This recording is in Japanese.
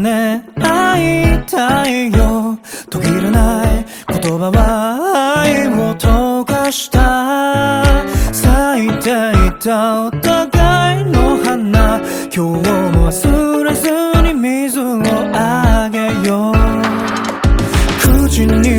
ね会いたいよ。途切れない言葉は愛を溶かした。咲いていたお互いの花。今日も忘れずに水をあげよう。口に